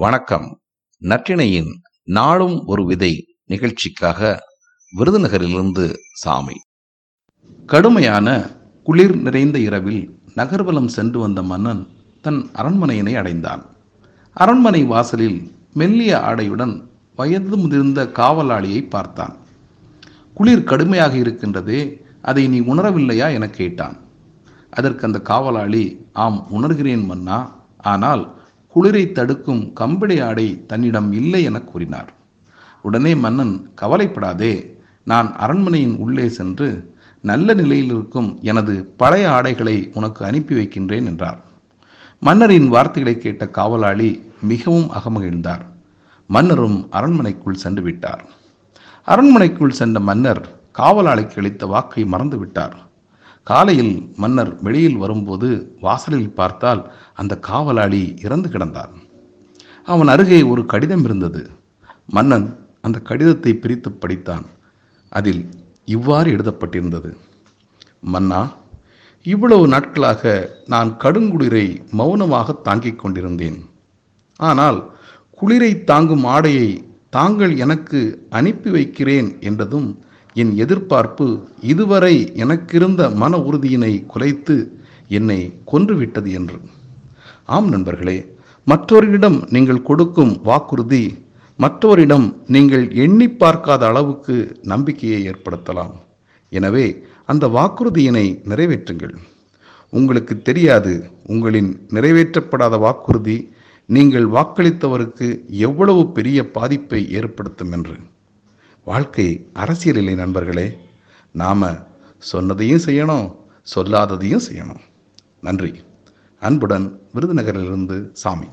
வணக்கம். நற்றிணையின் நாளும் ஒரு விதை நிகழ்ச்சிக்காக விருதுநகரிலிருந்து சாமி. கடுமையான குளிர் நிறைந்த இரவில் நகர்வலம் சென்று வந்த மன்னன் தன் அரண்மனையினை அடைந்தான். அரண்மனை வாசலில் மெல்லிய ஆடையுடன் வயது முதிர்ந்த காவலாளியை பார்த்தான். குளிர் கடுமையாக இருக்கின்றதே அதை நீ உணரவில்லையா என கேட்டான். அதற்கு அந்த காவலாளி ஆம் உணர்கிறேன் மன்னா ஆனால் குளிரை தடுக்கும் கம்பளி ஆடை தன்னிடம் இல்லை என கூறினார். உடனே மன்னன் கவலைப்படாதே நான் அரண்மனையின் உள்ளே சென்று நல்ல நிலையில் இருக்கும் எனது பழைய ஆடைகளை உனக்கு அனுப்பி வைக்கின்றேன் என்றார். மன்னரின் வார்த்தைகளை கேட்ட காவலாளி மிகவும் அகமகிழ்ந்தார். மன்னரும் அரண்மனைக்குள் சென்று விட்டார். அரண்மனைக்குள் சென்ற மன்னர் காவலாளிக்கு அளித்த வாக்கை மறந்துவிட்டார். காலையில் மன்னர் வெளியில் வரும்போது வாசலில் பார்த்தால் அந்த காவலாளி இறந்து கிடந்தான். அவன் அருகே ஒரு கடிதம் இருந்தது. மன்னன் அந்த கடிதத்தை பிரித்து படித்தான். அதில் இவ்வாறு எழுதப்பட்டிருந்தது. மன்னா இவ்வளவு நாட்களாக நான் கடுங்குளிரை மௌனமாக தாங்கிக் கொண்டிருந்தேன். ஆனால் குளிரை தாங்கும் ஆடையை தாங்கள் எனக்கு அனுப்பி வைக்கிறேன் என்றதும் என் எதிர்பார்ப்பு இதுவரை எனக்கிருந்த மன உறுதியினை குலைத்து என்னை கொன்றுவிட்டது என்று. ஆம் நண்பர்களே மற்றவரிடம் நீங்கள் கொடுக்கும் வாக்குறுதி மற்றவரிடம் நீங்கள் எண்ணி பார்க்காத அளவுக்கு நம்பிக்கையை ஏற்படுத்தலாம். எனவே அந்த வாக்குறுதியினை நிறைவேற்றுங்கள். உங்களுக்கு தெரியாது உங்களின் நிறைவேற்றப்படாத வாக்குறுதி நீங்கள் வாக்களித்தவருக்கு எவ்வளவு பெரிய பாதிப்பை ஏற்படுத்தும் என்று. வாழ்க்கை அரசியல் இல்லை நண்பர்களே. நாம் சொன்னதையும் செய்யணும் சொல்லாததையும் செய்யணும். நன்றி. அன்புடன் விருதுநகரிலிருந்து சாமி.